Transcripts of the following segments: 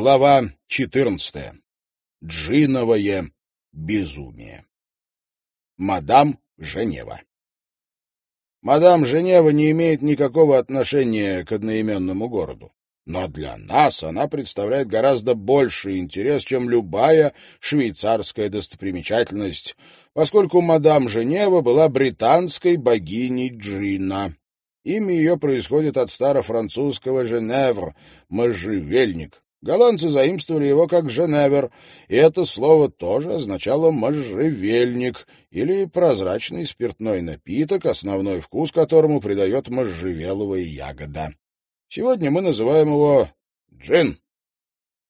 Глава 14. Джиновое безумие. Мадам Женева. Мадам Женева не имеет никакого отношения к одноименному городу. Но для нас она представляет гораздо больший интерес, чем любая швейцарская достопримечательность, поскольку мадам Женева была британской богиней Джина. Имя ее происходит от старофранцузского «женевр» — «можжевельник», Голландцы заимствовали его как «женевер», и это слово тоже означало «можжевельник» или прозрачный спиртной напиток, основной вкус которому придает можжевеловая ягода. Сегодня мы называем его «джин».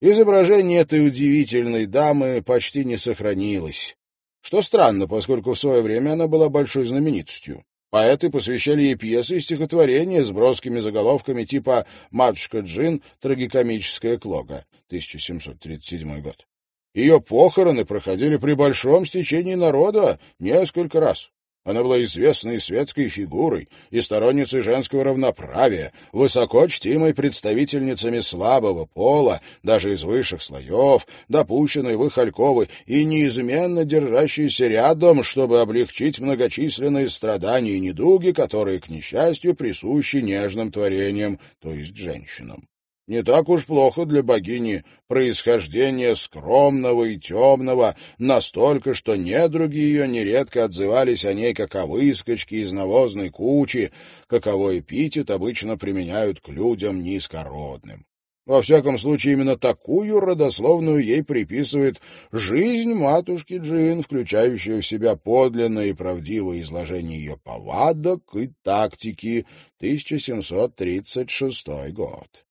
Изображение этой удивительной дамы почти не сохранилось. Что странно, поскольку в свое время она была большой знаменитостью. Поэты посвящали ей пьесы и стихотворения с броскими заголовками типа «Матушка Джин. Трагикомическая клога» 1737 год. Ее похороны проходили при большом стечении народа несколько раз. Она была известной светской фигурой и сторонницей женского равноправия, высоко чтимой представительницами слабого пола, даже из высших слоев, допущенной в их альковы и неизменно держащейся рядом, чтобы облегчить многочисленные страдания и недуги, которые, к несчастью, присущи нежным творениям, то есть женщинам. Не так уж плохо для богини происхождение скромного и темного, настолько, что недруги ее нередко отзывались о ней как о выскочке из навозной кучи, каковой эпитет обычно применяют к людям низкородным. Во всяком случае, именно такую родословную ей приписывает жизнь матушки Джин, включающая в себя подлинное и правдивое изложение ее повадок и тактики, 1736 год.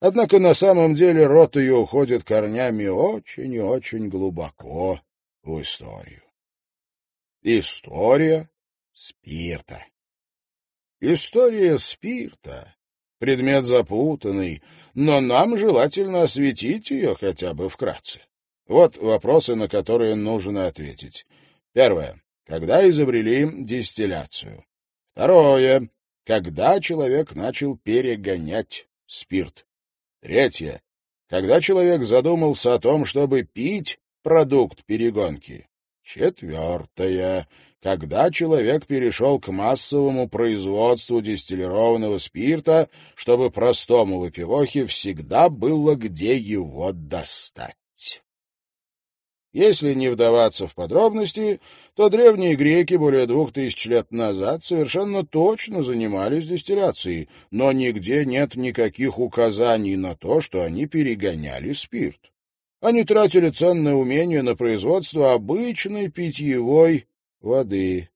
Однако на самом деле рот ее уходит корнями очень и очень глубоко в историю. История спирта. История спирта — предмет запутанный, но нам желательно осветить ее хотя бы вкратце. Вот вопросы, на которые нужно ответить. Первое. Когда изобрели дистилляцию? Второе. Когда человек начал перегонять спирт? Третье. Когда человек задумался о том, чтобы пить продукт перегонки. Четвертое. Когда человек перешел к массовому производству дистиллированного спирта, чтобы простому выпивохе всегда было где его достать. Если не вдаваться в подробности, то древние греки более двух тысяч лет назад совершенно точно занимались дистилляцией, но нигде нет никаких указаний на то, что они перегоняли спирт. Они тратили ценное умение на производство обычной питьевой воды.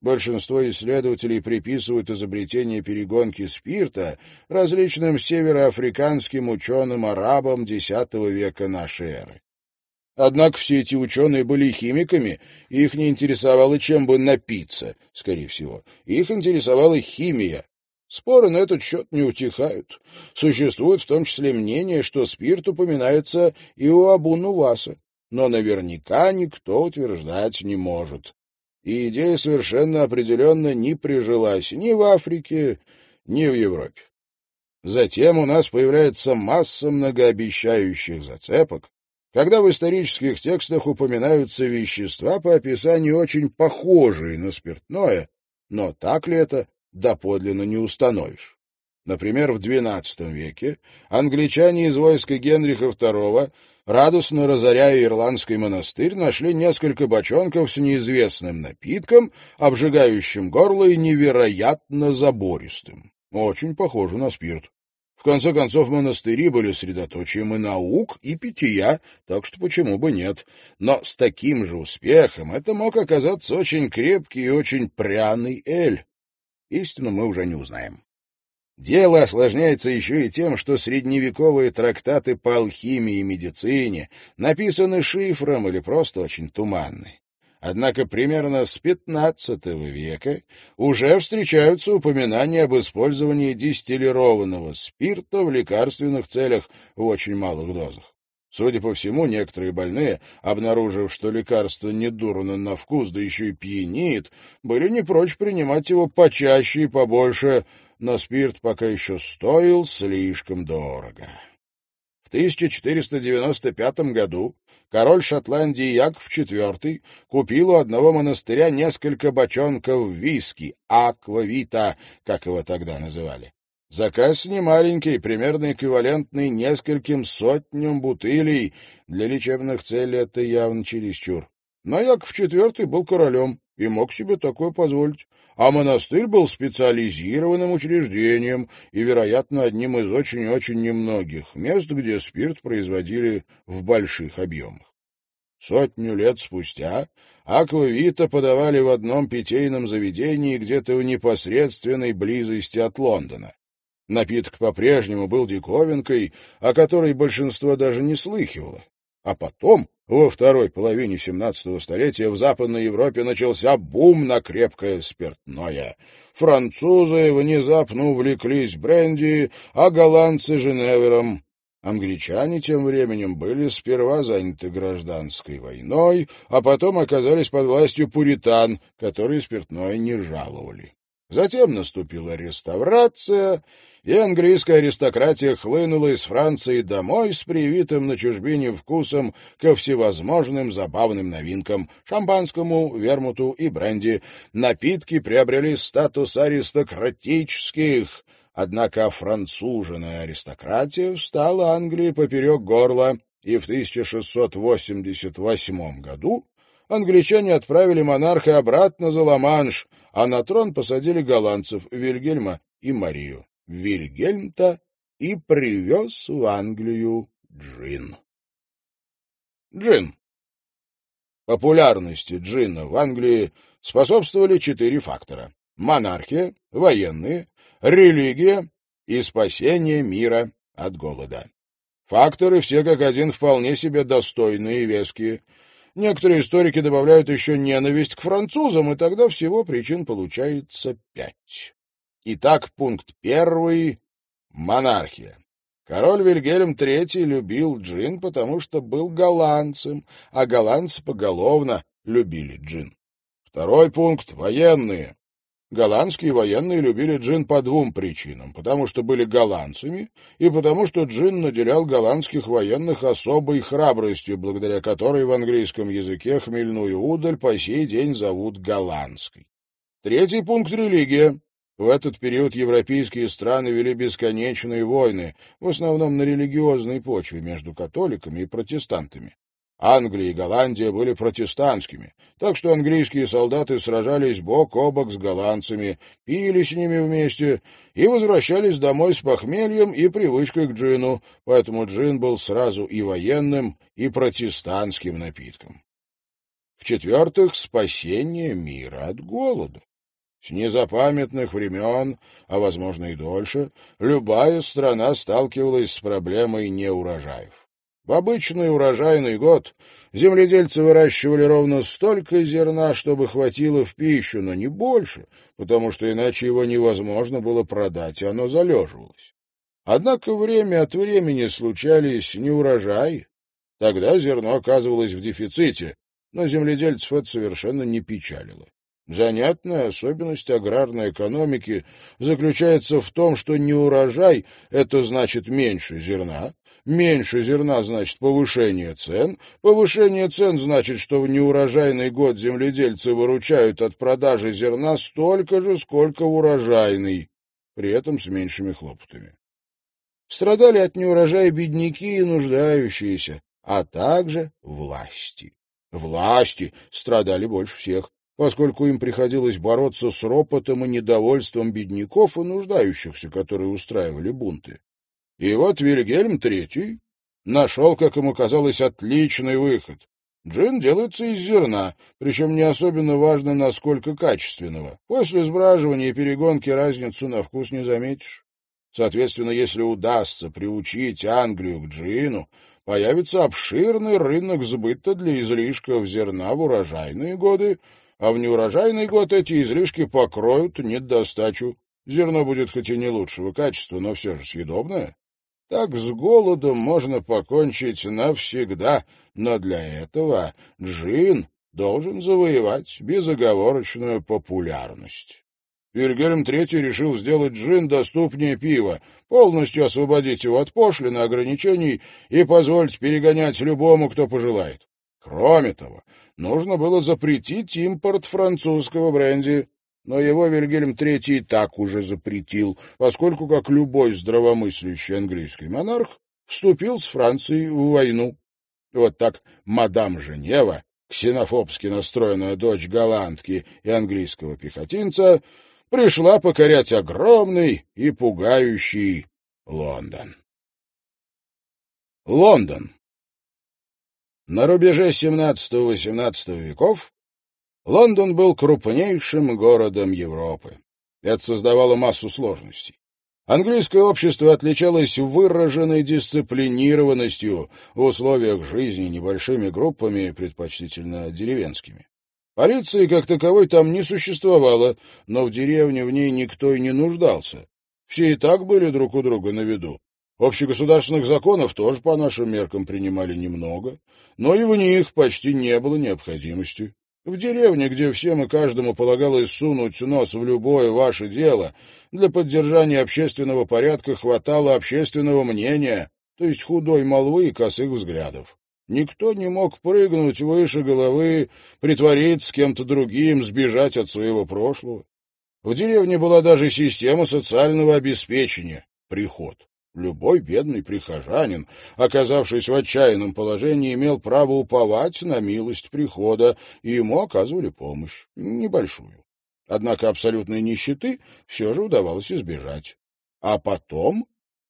Большинство исследователей приписывают изобретение перегонки спирта различным североафриканским ученым-арабам X века нашей эры. Однако все эти ученые были химиками, и их не интересовало, чем бы напиться, скорее всего. Их интересовала химия. Споры на этот счет не утихают. Существует в том числе мнение, что спирт упоминается и у Абу-Нуваса, но наверняка никто утверждать не может. И идея совершенно определенно не прижилась ни в Африке, ни в Европе. Затем у нас появляется масса многообещающих зацепок, когда в исторических текстах упоминаются вещества по описанию очень похожие на спиртное, но так ли это, доподлинно не установишь. Например, в XII веке англичане из войска Генриха II, радостно разоряя ирландский монастырь, нашли несколько бочонков с неизвестным напитком, обжигающим горло и невероятно забористым. Очень похоже на спирт. В конце концов, монастыри были средоточием и наук, и питья, так что почему бы нет. Но с таким же успехом это мог оказаться очень крепкий и очень пряный эль. Истину мы уже не узнаем. Дело осложняется еще и тем, что средневековые трактаты по алхимии и медицине написаны шифром или просто очень туманны. Однако примерно с XV века уже встречаются упоминания об использовании дистиллированного спирта в лекарственных целях в очень малых дозах. Судя по всему, некоторые больные, обнаружив, что лекарство недурно на вкус, да еще и пьянит, были не прочь принимать его почаще и побольше, но спирт пока еще стоил слишком дорого. 1495 году король Шотландии Яков IV купил у одного монастыря несколько бочонков виски, аквавита, как его тогда называли. Заказ не маленький, примерно эквивалентный нескольким сотням бутылей. Для лечебных целей это явно чересчур. Но Яков IV был королем и мог себе такое позволить. А монастырь был специализированным учреждением и, вероятно, одним из очень-очень немногих мест, где спирт производили в больших объемах. Сотню лет спустя аквавита подавали в одном питейном заведении где-то в непосредственной близости от Лондона. Напиток по-прежнему был диковинкой, о которой большинство даже не слыхивало. А потом, во второй половине XVII столетия, в Западной Европе начался бум на крепкое спиртное. Французы внезапно увлеклись бренди, а голландцы — Женевером. Англичане тем временем были сперва заняты гражданской войной, а потом оказались под властью пуритан, которые спиртное не жаловали. Затем наступила реставрация, и английская аристократия хлынула из Франции домой с привитым на чужбине вкусом ко всевозможным забавным новинкам — шампанскому, вермуту и бренди. Напитки приобрели статус аристократических, однако француженная аристократия встала Англии поперек горла, и в 1688 году англичане отправили монарха обратно за Ла-Манш, а на трон посадили голландцев Вильгельма и Марию. Вильгельм-то и привез в Англию джин. Джин. Популярности джина в Англии способствовали четыре фактора. Монархия, военные, религия и спасение мира от голода. Факторы все как один вполне себе достойные и веские. Некоторые историки добавляют еще ненависть к французам, и тогда всего причин получается пять. Итак, пункт первый — монархия. Король Вильгельм III любил джин, потому что был голландцем, а голландцы поголовно любили джин. Второй пункт — военные. Голландские военные любили джин по двум причинам. Потому что были голландцами и потому что джин наделял голландских военных особой храбростью, благодаря которой в английском языке хмельную удаль по сей день зовут голландской. Третий пункт — религия. В этот период европейские страны вели бесконечные войны, в основном на религиозной почве между католиками и протестантами. Англия и Голландия были протестантскими, так что английские солдаты сражались бок о бок с голландцами, пили с ними вместе и возвращались домой с похмельем и привычкой к джину, поэтому джин был сразу и военным, и протестантским напитком. В-четвертых, спасение мира от голода. С незапамятных времен, а, возможно, и дольше, любая страна сталкивалась с проблемой неурожаев. В обычный урожайный год земледельцы выращивали ровно столько зерна, чтобы хватило в пищу, но не больше, потому что иначе его невозможно было продать, и оно залеживалось. Однако время от времени случались неурожаи. Тогда зерно оказывалось в дефиците, но земледельцев это совершенно не печалило. Занятная особенность аграрной экономики заключается в том, что неурожай — это значит меньше зерна, меньше зерна значит повышение цен, повышение цен значит, что в неурожайный год земледельцы выручают от продажи зерна столько же, сколько в урожайный, при этом с меньшими хлопотами. Страдали от неурожая бедняки и нуждающиеся, а также власти. Власти страдали больше всех поскольку им приходилось бороться с ропотом и недовольством бедняков и нуждающихся, которые устраивали бунты. И вот Вильгельм III нашел, как ему казалось, отличный выход. Джин делается из зерна, причем не особенно важно, насколько качественного. После сбраживания и перегонки разницу на вкус не заметишь. Соответственно, если удастся приучить Англию к джину, появится обширный рынок сбыта для излишков зерна в урожайные годы, а в неурожайный год эти излишки покроют недостачу. Зерно будет хоть и не лучшего качества, но все же съедобное. Так с голодом можно покончить навсегда, но для этого джин должен завоевать безоговорочную популярность. Вильгельм III решил сделать джин доступнее пива, полностью освободить его от пошлин и ограничений и позволить перегонять любому, кто пожелает. Кроме того, нужно было запретить импорт французского бренди, но его Вильгельм III так уже запретил, поскольку, как любой здравомыслящий английский монарх, вступил с Францией в войну. Вот так мадам Женева, ксенофобски настроенная дочь голландки и английского пехотинца, пришла покорять огромный и пугающий Лондон. Лондон. На рубеже XVII-XVIII веков Лондон был крупнейшим городом Европы. Это создавало массу сложностей. Английское общество отличалось выраженной дисциплинированностью в условиях жизни небольшими группами, предпочтительно деревенскими. Полиции как таковой там не существовало, но в деревне в ней никто и не нуждался. Все и так были друг у друга на виду. Общегосударственных законов тоже по нашим меркам принимали немного, но и в них почти не было необходимости. В деревне, где всем и каждому полагалось сунуть нос в любое ваше дело, для поддержания общественного порядка хватало общественного мнения, то есть худой молвы и косых взглядов. Никто не мог прыгнуть выше головы, притвориться кем-то другим, сбежать от своего прошлого. В деревне была даже система социального обеспечения — приход. Любой бедный прихожанин, оказавшись в отчаянном положении, имел право уповать на милость прихода, и ему оказывали помощь, небольшую. Однако абсолютной нищеты все же удавалось избежать. А потом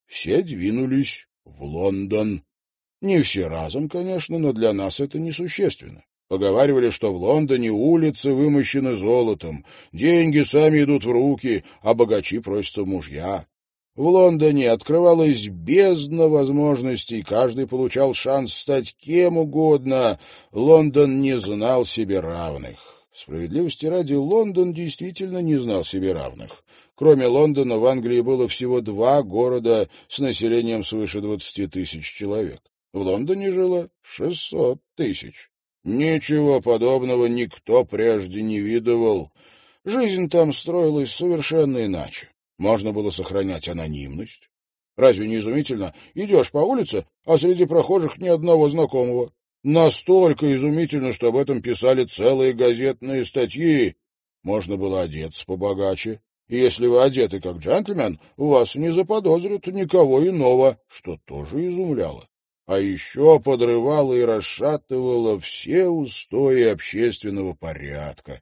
все двинулись в Лондон. Не все разом, конечно, но для нас это несущественно. Поговаривали, что в Лондоне улицы вымощены золотом, деньги сами идут в руки, а богачи просятся мужья. В Лондоне открывалась бездна возможностей, каждый получал шанс стать кем угодно. Лондон не знал себе равных. Справедливости ради, Лондон действительно не знал себе равных. Кроме Лондона, в Англии было всего два города с населением свыше 20 тысяч человек. В Лондоне жило 600 тысяч. Ничего подобного никто прежде не видывал. Жизнь там строилась совершенно иначе. Можно было сохранять анонимность. Разве не изумительно? Идешь по улице, а среди прохожих ни одного знакомого. Настолько изумительно, что об этом писали целые газетные статьи. Можно было одеться побогаче. И если вы одеты как джентльмен, вас не заподозрят никого иного, что тоже изумляло а еще подрывала и расшатывала все устои общественного порядка.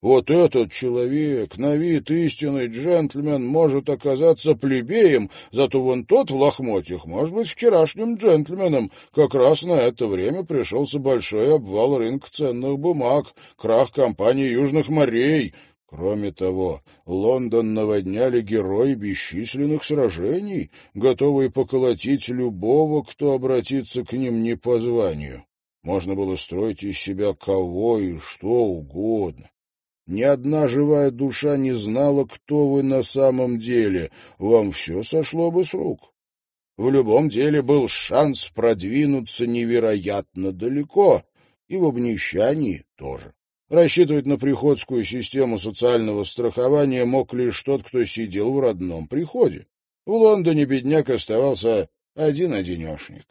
Вот этот человек, на вид истинный джентльмен, может оказаться плебеем, зато вон тот в лохмотьях может быть вчерашним джентльменом. Как раз на это время пришелся большой обвал рынка ценных бумаг, крах компании Южных морей, Кроме того, Лондон наводняли герои бесчисленных сражений, готовые поколотить любого, кто обратится к ним не по званию. Можно было строить из себя кого и что угодно. Ни одна живая душа не знала, кто вы на самом деле. Вам все сошло бы с рук. В любом деле был шанс продвинуться невероятно далеко, и в обнищании тоже. Рассчитывать на приходскую систему социального страхования мог лишь тот, кто сидел в родном приходе. В Лондоне бедняк оставался один-одинешник.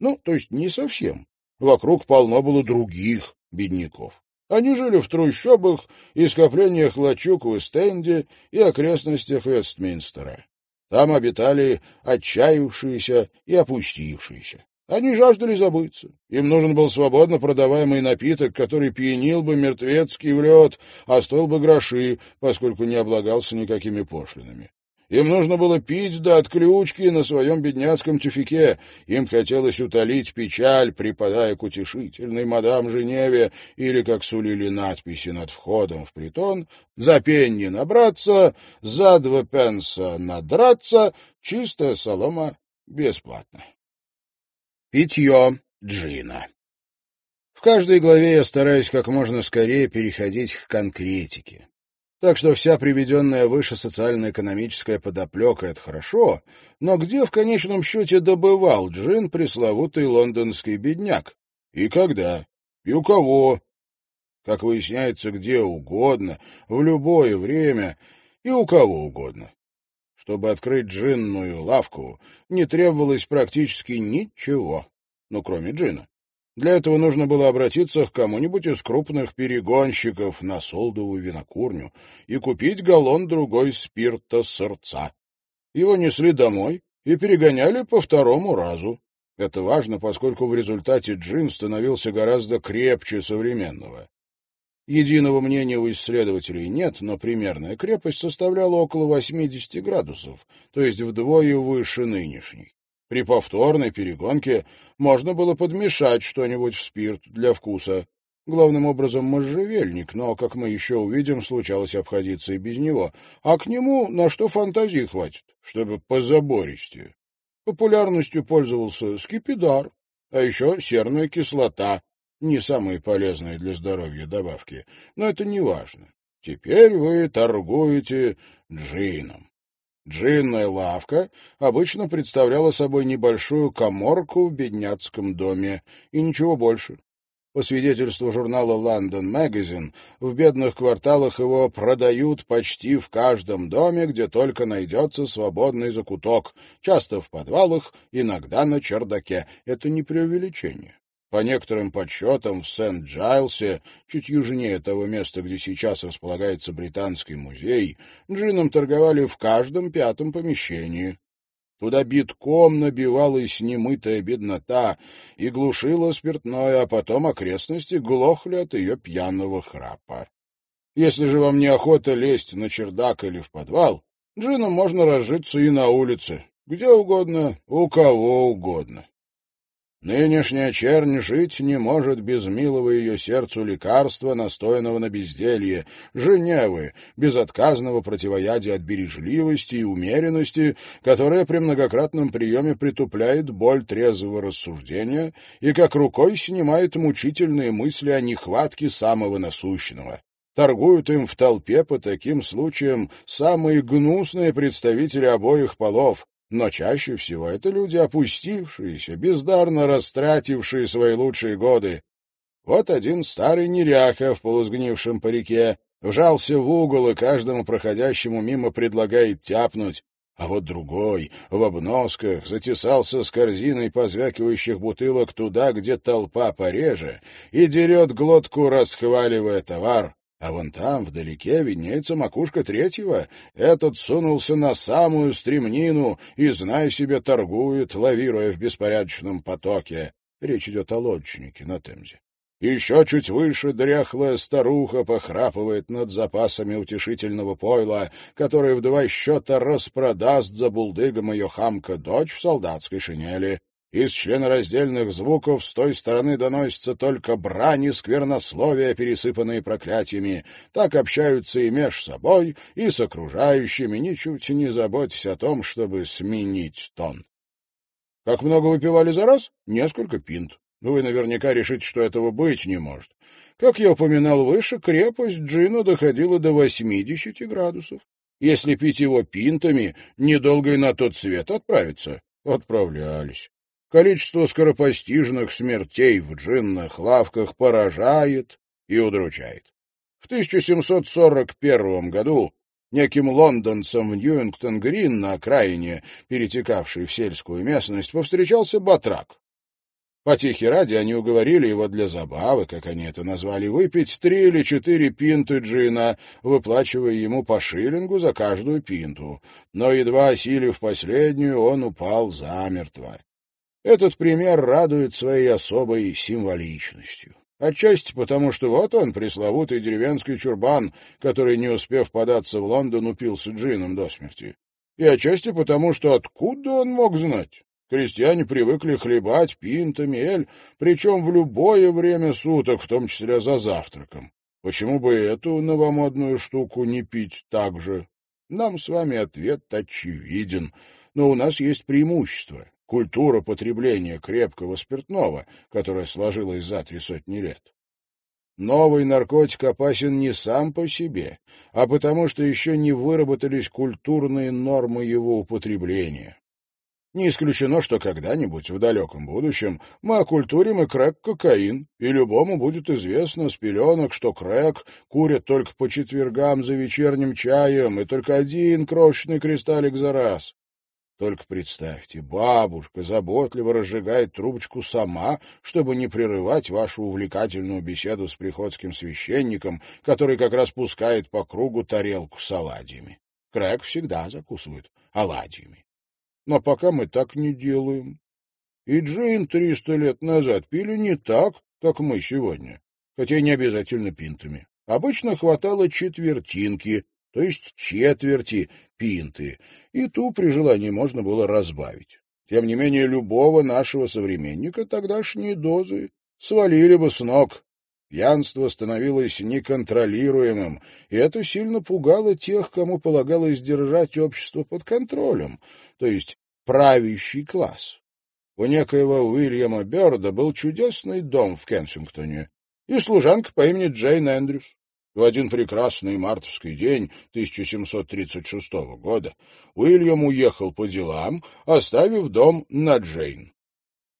Ну, то есть не совсем. Вокруг полно было других бедняков. Они жили в трущобах и скоплениях лачуг в Эстенде и окрестностях Вестминстера. Там обитали отчаявшиеся и опустившиеся. Они жаждали забыться. Им нужен был свободно продаваемый напиток, который пьянил бы мертвецкий в лед, а стоил бы гроши, поскольку не облагался никакими пошлинами. Им нужно было пить до отключки на своем бедняцком тюфике. Им хотелось утолить печаль, припадая к утешительной мадам Женеве, или, как сулили надписи над входом в притон, «За пенни набраться, за два пенса надраться, чистая солома бесплатно». Питье джина. В каждой главе я стараюсь как можно скорее переходить к конкретике. Так что вся приведенная выше социально-экономическая подоплека — это хорошо, но где в конечном счете добывал джин пресловутый лондонский бедняк? И когда? И у кого? Как выясняется, где угодно, в любое время, и у кого угодно. Чтобы открыть джинную лавку, не требовалось практически ничего, ну, кроме джина. Для этого нужно было обратиться к кому-нибудь из крупных перегонщиков на солдовую винокурню и купить галлон-другой спирта сырца. Его несли домой и перегоняли по второму разу. Это важно, поскольку в результате джин становился гораздо крепче современного. Единого мнения у исследователей нет, но примерная крепость составляла около 80 градусов, то есть вдвое выше нынешней. При повторной перегонке можно было подмешать что-нибудь в спирт для вкуса. Главным образом можжевельник, но, как мы еще увидим, случалось обходиться и без него. А к нему на что фантазии хватит, чтобы позабористее. Популярностью пользовался скипидар, а еще серная кислота, не самые полезные для здоровья добавки, но это не важно. Теперь вы торгуете джином. Джинная лавка обычно представляла собой небольшую коморку в бедняцком доме и ничего больше. По свидетельству журнала London Magazine, в бедных кварталах его продают почти в каждом доме, где только найдется свободный закуток, часто в подвалах, иногда на чердаке. Это не преувеличение. По некоторым подсчетам, в Сент-Джайлсе, чуть южнее того места, где сейчас располагается Британский музей, джином торговали в каждом пятом помещении. Туда битком набивалась немытая беднота и глушила спиртное, а потом окрестности глохли от ее пьяного храпа. Если же вам неохота лезть на чердак или в подвал, джином можно разжиться и на улице, где угодно, у кого угодно. Нынешняя чернь жить не может без милого ее сердцу лекарства, настоянного на безделье, Женевы, безотказного противоядия от бережливости и умеренности, которая при многократном приеме притупляет боль трезвого рассуждения и как рукой снимает мучительные мысли о нехватке самого насущного. Торгуют им в толпе по таким случаям самые гнусные представители обоих полов, но чаще всего это люди опустившиеся, бездарно растратившие свои лучшие годы. Вот один старый неряха в полусгнившем парике вжался в угол и каждому проходящему мимо предлагает тяпнуть, а вот другой в обносках затесался с корзиной позвякивающих бутылок туда, где толпа пореже, и дерет глотку, расхваливая товар. А вон там, вдалеке, виднеется макушка третьего. Этот сунулся на самую стремнину и, знай себе, торгует, лавируя в беспорядочном потоке. Речь идет о лодочнике на Темзе. Еще чуть выше дряхлая старуха похрапывает над запасами утешительного пойла, который в два счета распродаст за булдыгом ее хамка дочь в солдатской шинели. Из членораздельных звуков с той стороны доносится только брань и сквернословия, пересыпанные проклятиями. Так общаются и меж собой, и с окружающими, ничуть не заботясь о том, чтобы сменить тон. Как много выпивали за раз? Несколько пинт. Вы наверняка решите, что этого быть не может. Как я упоминал выше, крепость джина доходила до 80 градусов. Если пить его пинтами, недолго и на тот свет отправиться. Отправлялись. Количество скоропостижных смертей в джинных лавках поражает и удручает. В 1741 году неким лондонцам в Ньюингтон-Грин на окраине, перетекавшей в сельскую местность, повстречался батрак. По тихе ради они уговорили его для забавы, как они это назвали, выпить три или четыре пинты джина, выплачивая ему по шиллингу за каждую пинту. Но, едва осилив последнюю, он упал замертво. Этот пример радует своей особой символичностью. Отчасти потому, что вот он, пресловутый деревенский чурбан, который, не успев податься в Лондон, упился джином до смерти. И отчасти потому, что откуда он мог знать? Крестьяне привыкли хлебать пинтами эль, причем в любое время суток, в том числе за завтраком. Почему бы эту новомодную штуку не пить так же? Нам с вами ответ очевиден, но у нас есть преимущество культура потребления крепкого спиртного, которая сложилась за три сотни лет. Новый наркотик опасен не сам по себе, а потому что еще не выработались культурные нормы его употребления. Не исключено, что когда-нибудь в далеком будущем мы оккультурим и крэк-кокаин, и любому будет известно с пеленок, что крэк курят только по четвергам за вечерним чаем и только один крошечный кристаллик за раз. Только представьте, бабушка заботливо разжигает трубочку сама, чтобы не прерывать вашу увлекательную беседу с приходским священником, который как раз пускает по кругу тарелку с оладьями. Крэк всегда закусывают оладьями. Но пока мы так не делаем. И джин триста лет назад пили не так, как мы сегодня, хотя не обязательно пинтами. Обычно хватало четвертинки, то есть четверти пинты, и ту при желании можно было разбавить. Тем не менее, любого нашего современника тогдашние дозы свалили бы с ног. Пьянство становилось неконтролируемым, и это сильно пугало тех, кому полагалось держать общество под контролем, то есть правящий класс. У некоего Уильяма Бёрда был чудесный дом в Кенсингтоне и служанка по имени Джейн Эндрюс. В один прекрасный мартовский день 1736 года Уильям уехал по делам, оставив дом на Джейн.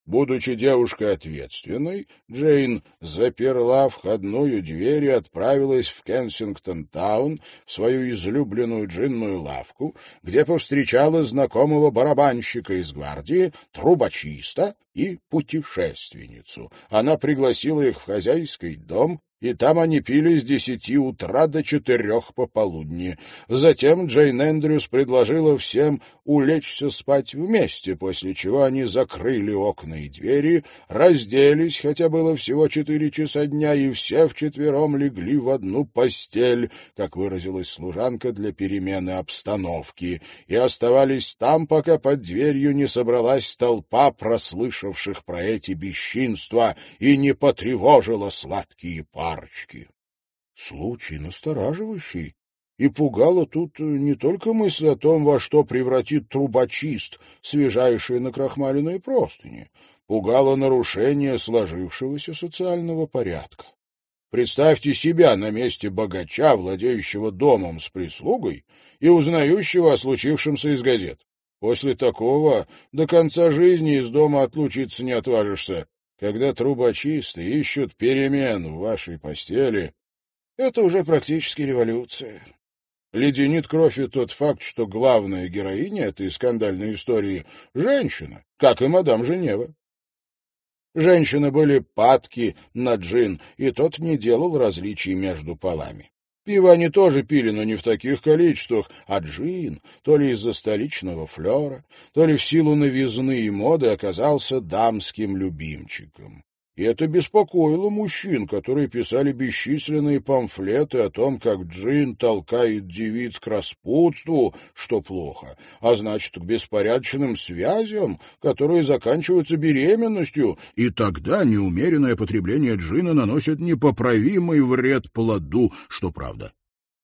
Будучи девушкой ответственной, Джейн заперла входную дверь и отправилась в Кенсингтон-таун, в свою излюбленную джинную лавку, где повстречала знакомого барабанщика из гвардии, трубочиста и путешественницу. Она пригласила их в хозяйский дом и там они пили с десяти утра до четырех пополудни. Затем Джейн Эндрюс предложила всем улечься спать вместе, после чего они закрыли окна и двери, разделись, хотя было всего четыре часа дня, и все вчетвером легли в одну постель, как выразилась служанка для перемены обстановки, и оставались там, пока под дверью не собралась толпа прослышавших про эти бесчинства и не потревожила сладкие пары парочки. Случай настораживающий. И пугала тут не только мысль о том, во что превратит трубочист, свежайшие накрахмаленные простыни. Пугало нарушение сложившегося социального порядка. Представьте себя на месте богача, владеющего домом с прислугой и узнающего о случившемся из газет. После такого до конца жизни из дома отлучиться не отважишься когда трубочисты ищут перемен в вашей постели, это уже практически революция. Леденит кровь и тот факт, что главная героиня этой скандальной истории — женщина, как и мадам Женева. Женщины были падки на джин, и тот не делал различий между полами. Пиво они тоже пили, но не в таких количествах, а джин, то ли из-за столичного флера, то ли в силу новизны и моды, оказался дамским любимчиком. И это беспокоило мужчин, которые писали бесчисленные памфлеты о том, как джин толкает девиц к распутству, что плохо, а значит, к беспорядочным связям, которые заканчиваются беременностью, и тогда неумеренное потребление джина наносит непоправимый вред плоду, что правда.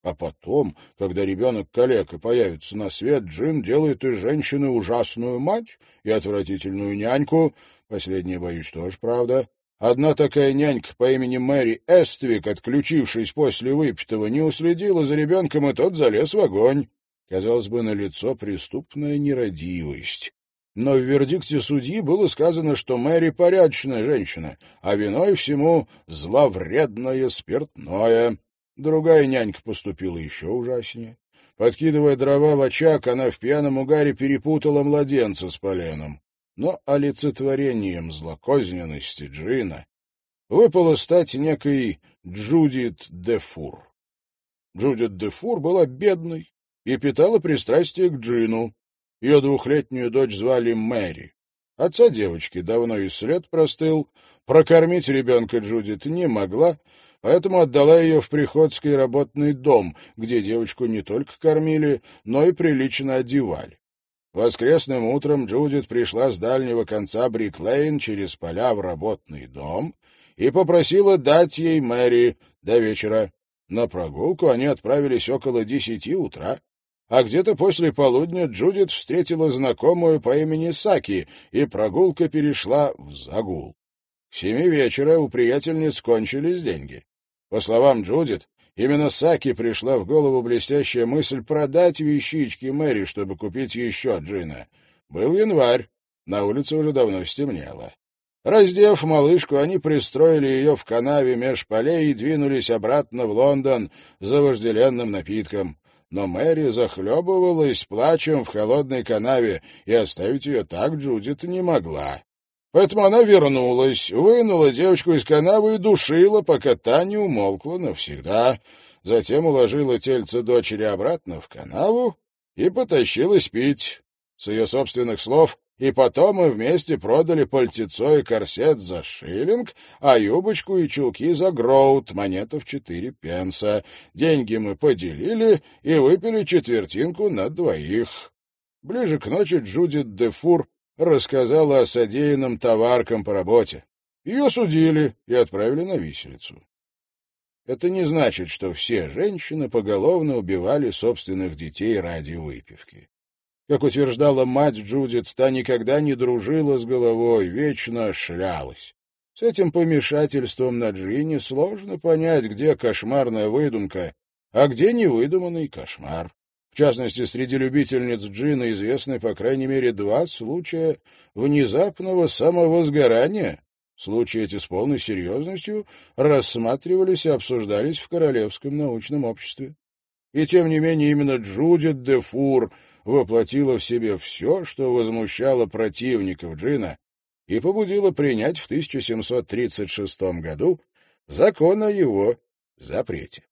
А потом, когда ребенок калека появится на свет, Джин делает из женщины ужасную мать и отвратительную няньку. Последнее, боюсь, тоже правда. Одна такая нянька по имени Мэри Эствик, отключившись после выпитого, не уследила за ребенком, и тот залез в огонь. Казалось бы, на лицо преступная нерадивость. Но в вердикте судьи было сказано, что Мэри порядочная женщина, а виной всему зловредное спиртное. Другая нянька поступила еще ужаснее. Подкидывая дрова в очаг, она в пьяном угаре перепутала младенца с поленом но олицетворением злокозненности Джина выпало стать некой Джудит Дефур. Джудит Дефур была бедной и питала пристрастие к Джину. Ее двухлетнюю дочь звали Мэри. Отца девочки давно и след простыл, прокормить ребенка Джудит не могла, поэтому отдала ее в приходский работный дом, где девочку не только кормили, но и прилично одевали. Воскресным утром Джудит пришла с дальнего конца Брик-Лейн через поля в работный дом и попросила дать ей Мэри до вечера. На прогулку они отправились около десяти утра, а где-то после полудня Джудит встретила знакомую по имени Саки, и прогулка перешла в загул. К семи вечера у приятельниц кончились деньги. По словам Джудит, Именно Саки пришла в голову блестящая мысль продать вещички Мэри, чтобы купить еще джина. Был январь, на улице уже давно стемнело. Раздев малышку, они пристроили ее в канаве меж полей и двинулись обратно в Лондон за вожделенным напитком. Но Мэри захлебывалась плачем в холодной канаве, и оставить ее так Джудит не могла. Поэтому она вернулась, вынула девочку из канавы и душила, пока та не умолкла навсегда. Затем уложила тельце дочери обратно в канаву и потащилась пить. С ее собственных слов и потом мы вместе продали пальтецо и корсет за шиллинг, а юбочку и чулки за гроут, монета в четыре пенса. Деньги мы поделили и выпили четвертинку на двоих. Ближе к ночи Джудит де Фур рассказала о содеянном товаркам по работе. Ее судили и отправили на виселицу. Это не значит, что все женщины поголовно убивали собственных детей ради выпивки. Как утверждала мать Джудит, та никогда не дружила с головой, вечно шлялась. С этим помешательством на Джине сложно понять, где кошмарная выдумка, а где невыдуманный кошмар. В частности, среди любительниц джина известны по крайней мере два случая внезапного самовозгорания. Случаи эти с полной серьезностью рассматривались и обсуждались в Королевском научном обществе. И тем не менее именно Джудит де Фур воплотила в себе все, что возмущало противников джина и побудило принять в 1736 году закон о его запрете.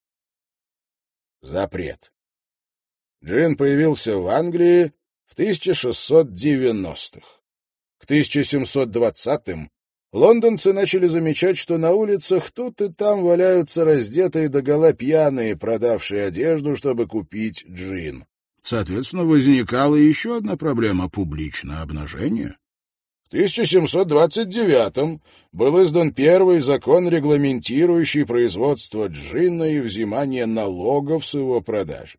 Запрет. Джин появился в Англии в 1690-х. К 1720-м лондонцы начали замечать, что на улицах тут и там валяются раздетые догола пьяные, продавшие одежду, чтобы купить джин. Соответственно, возникала еще одна проблема — публичное обнажение. В 1729-м был издан первый закон, регламентирующий производство джина и взимание налогов с его продажи.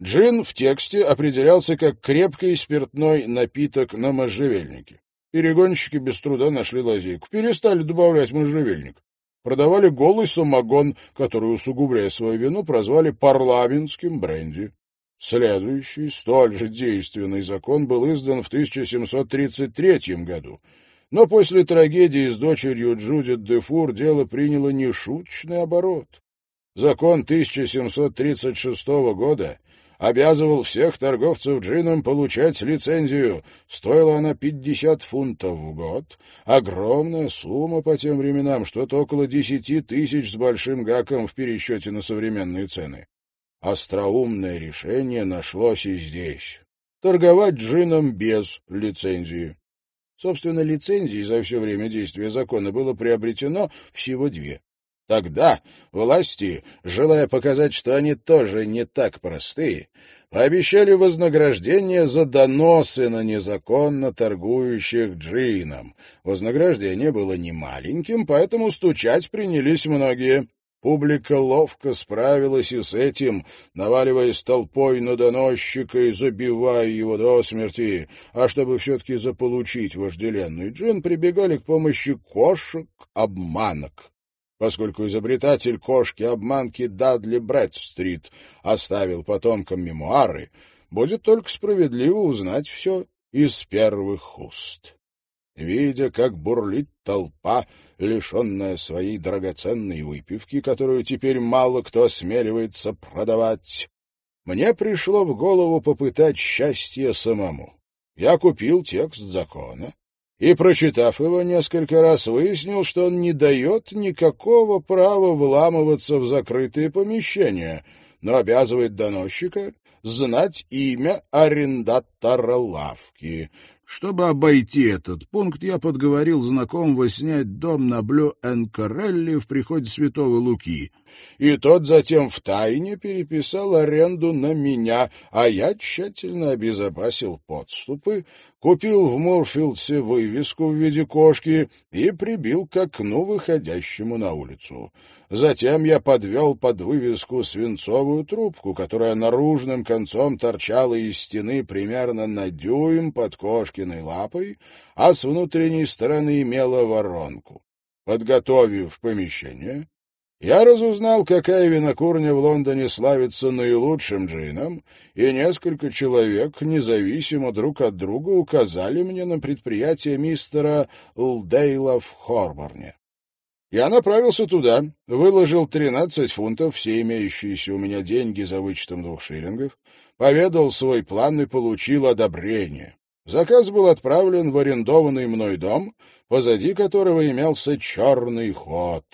Джин в тексте определялся как крепкий спиртной напиток на можжевельнике. Перегонщики без труда нашли лазейку, перестали добавлять можжевельник. Продавали голый самогон, который, усугубляя свою вину, прозвали парламентским бренди. Следующий, столь же действенный закон был издан в 1733 году, но после трагедии с дочерью Джудит де Фур дело приняло нешуточный оборот. Закон 1736 года обязывал всех торговцев джином получать лицензию. Стоила она 50 фунтов в год. Огромная сумма по тем временам, что-то около 10 тысяч с большим гаком в пересчете на современные цены. Остроумное решение нашлось и здесь. Торговать джином без лицензии. Собственно, лицензий за все время действия закона было приобретено всего две. Тогда власти, желая показать, что они тоже не так простые, пообещали вознаграждение за доносы на незаконно торгующих джином. Вознаграждение было немаленьким, поэтому стучать принялись многие. Публика ловко справилась и с этим, наваливаясь толпой на доносчика и забивая его до смерти. А чтобы все-таки заполучить вожделенный джин, прибегали к помощи кошек-обманок. Поскольку изобретатель кошки-обманки Дадли Брэдстрит оставил потомкам мемуары, будет только справедливо узнать все из первых уст. Видя, как бурлит толпа, лишенная своей драгоценной выпивки, которую теперь мало кто осмеливается продавать, мне пришло в голову попытать счастье самому. Я купил текст закона и, прочитав его несколько раз, выяснил, что он не дает никакого права вламываться в закрытые помещения, но обязывает доносчика знать имя арендатора лавки. Чтобы обойти этот пункт, я подговорил знакомого снять дом на Блю-Энкорелли в приходе Святого Луки, и тот затем втайне переписал аренду на меня, а я тщательно обезопасил подступы, купил в Мурфилдсе вывеску в виде кошки и прибил к окну, выходящему на улицу. Затем я подвел под вывеску свинцовую трубку, которая наружным концом торчала из стены примерно на дюйм под кошкиной лапой, а с внутренней стороны имела воронку. Подготовив помещение, Я разузнал, какая винокурня в Лондоне славится наилучшим джином, и несколько человек, независимо друг от друга, указали мне на предприятие мистера Лдейла в Хорборне. Я направился туда, выложил 13 фунтов, все имеющиеся у меня деньги за вычетом двух шиллингов, поведал свой план и получил одобрение. Заказ был отправлен в арендованный мной дом, позади которого имелся черный ход.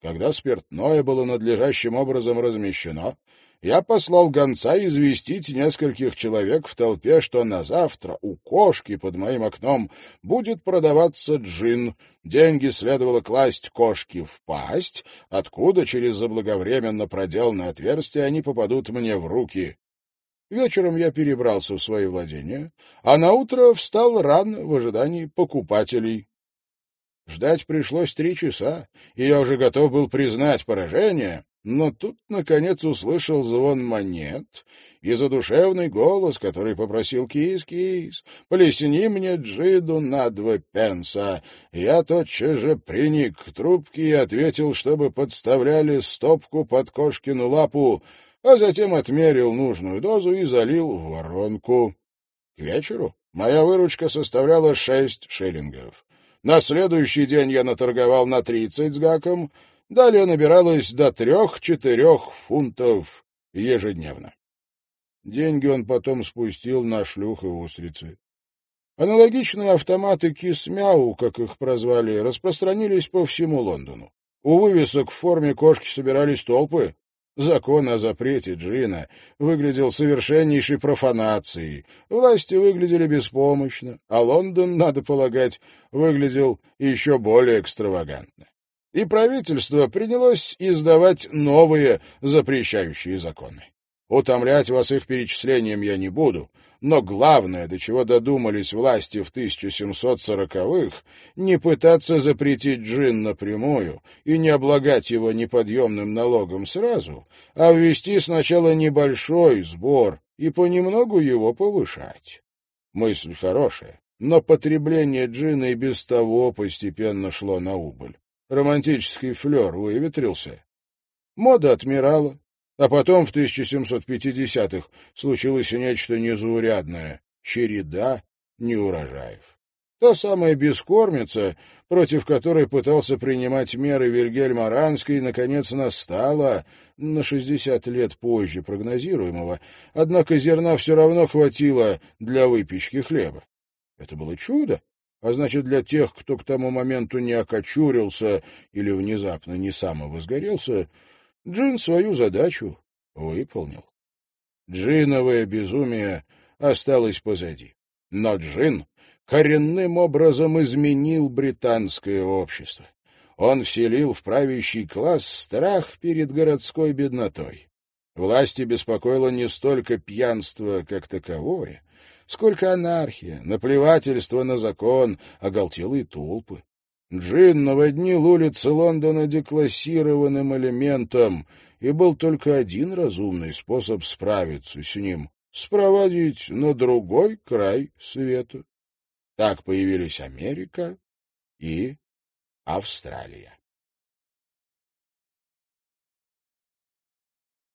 Когда спиртное было надлежащим образом размещено, я послал гонца известить нескольких человек в толпе, что на завтра у кошки под моим окном будет продаваться джин. Деньги следовало класть кошке в пасть, откуда через заблаговременно проделанное отверстие они попадут мне в руки. Вечером я перебрался в свои владения, а наутро встал рано в ожидании покупателей. Ждать пришлось три часа, и я уже готов был признать поражение, но тут, наконец, услышал звон монет и задушевный голос, который попросил «Кис-кис, плесни мне джиду на два пенса». Я тотчас же приник к трубке и ответил, чтобы подставляли стопку под кошкину лапу, а затем отмерил нужную дозу и залил в воронку. К вечеру моя выручка составляла шесть шиллингов. На следующий день я наторговал на тридцать с гаком, далее набиралось до трех-четырех фунтов ежедневно. Деньги он потом спустил на шлюх и устрицы. Аналогичные автоматы кисмяу, как их прозвали, распространились по всему Лондону. У вывесок в форме кошки собирались толпы, Закон о запрете джина выглядел совершеннейшей профанацией. Власти выглядели беспомощно, а Лондон, надо полагать, выглядел еще более экстравагантно. И правительство принялось издавать новые запрещающие законы. Утомлять вас их перечислением я не буду, но главное, до чего додумались власти в 1740-х, не пытаться запретить джин напрямую и не облагать его неподъемным налогом сразу, а ввести сначала небольшой сбор и понемногу его повышать. Мысль хорошая, но потребление джина и без того постепенно шло на убыль. Романтический флер выветрился. Мода отмирала, а потом в 1750-х случилось нечто незаурядное — череда неурожаев. Та самая бескормица, против которой пытался принимать меры Вильгельм Аранский, наконец настала на 60 лет позже прогнозируемого, однако зерна все равно хватило для выпечки хлеба. Это было чудо, а значит, для тех, кто к тому моменту не окочурился или внезапно не самовозгорелся, Джин свою задачу выполнил. Джиновое безумие осталось позади. Но Джин коренным образом изменил британское общество. Он вселил в правящий класс страх перед городской беднотой. Власти беспокоило не столько пьянство как таковое, сколько анархия, наплевательство на закон, оголтелые толпы. Джин наводнил улицы Лондона деклассированным элементом, и был только один разумный способ справиться с ним — спроводить на другой край света. Так появились Америка и Австралия.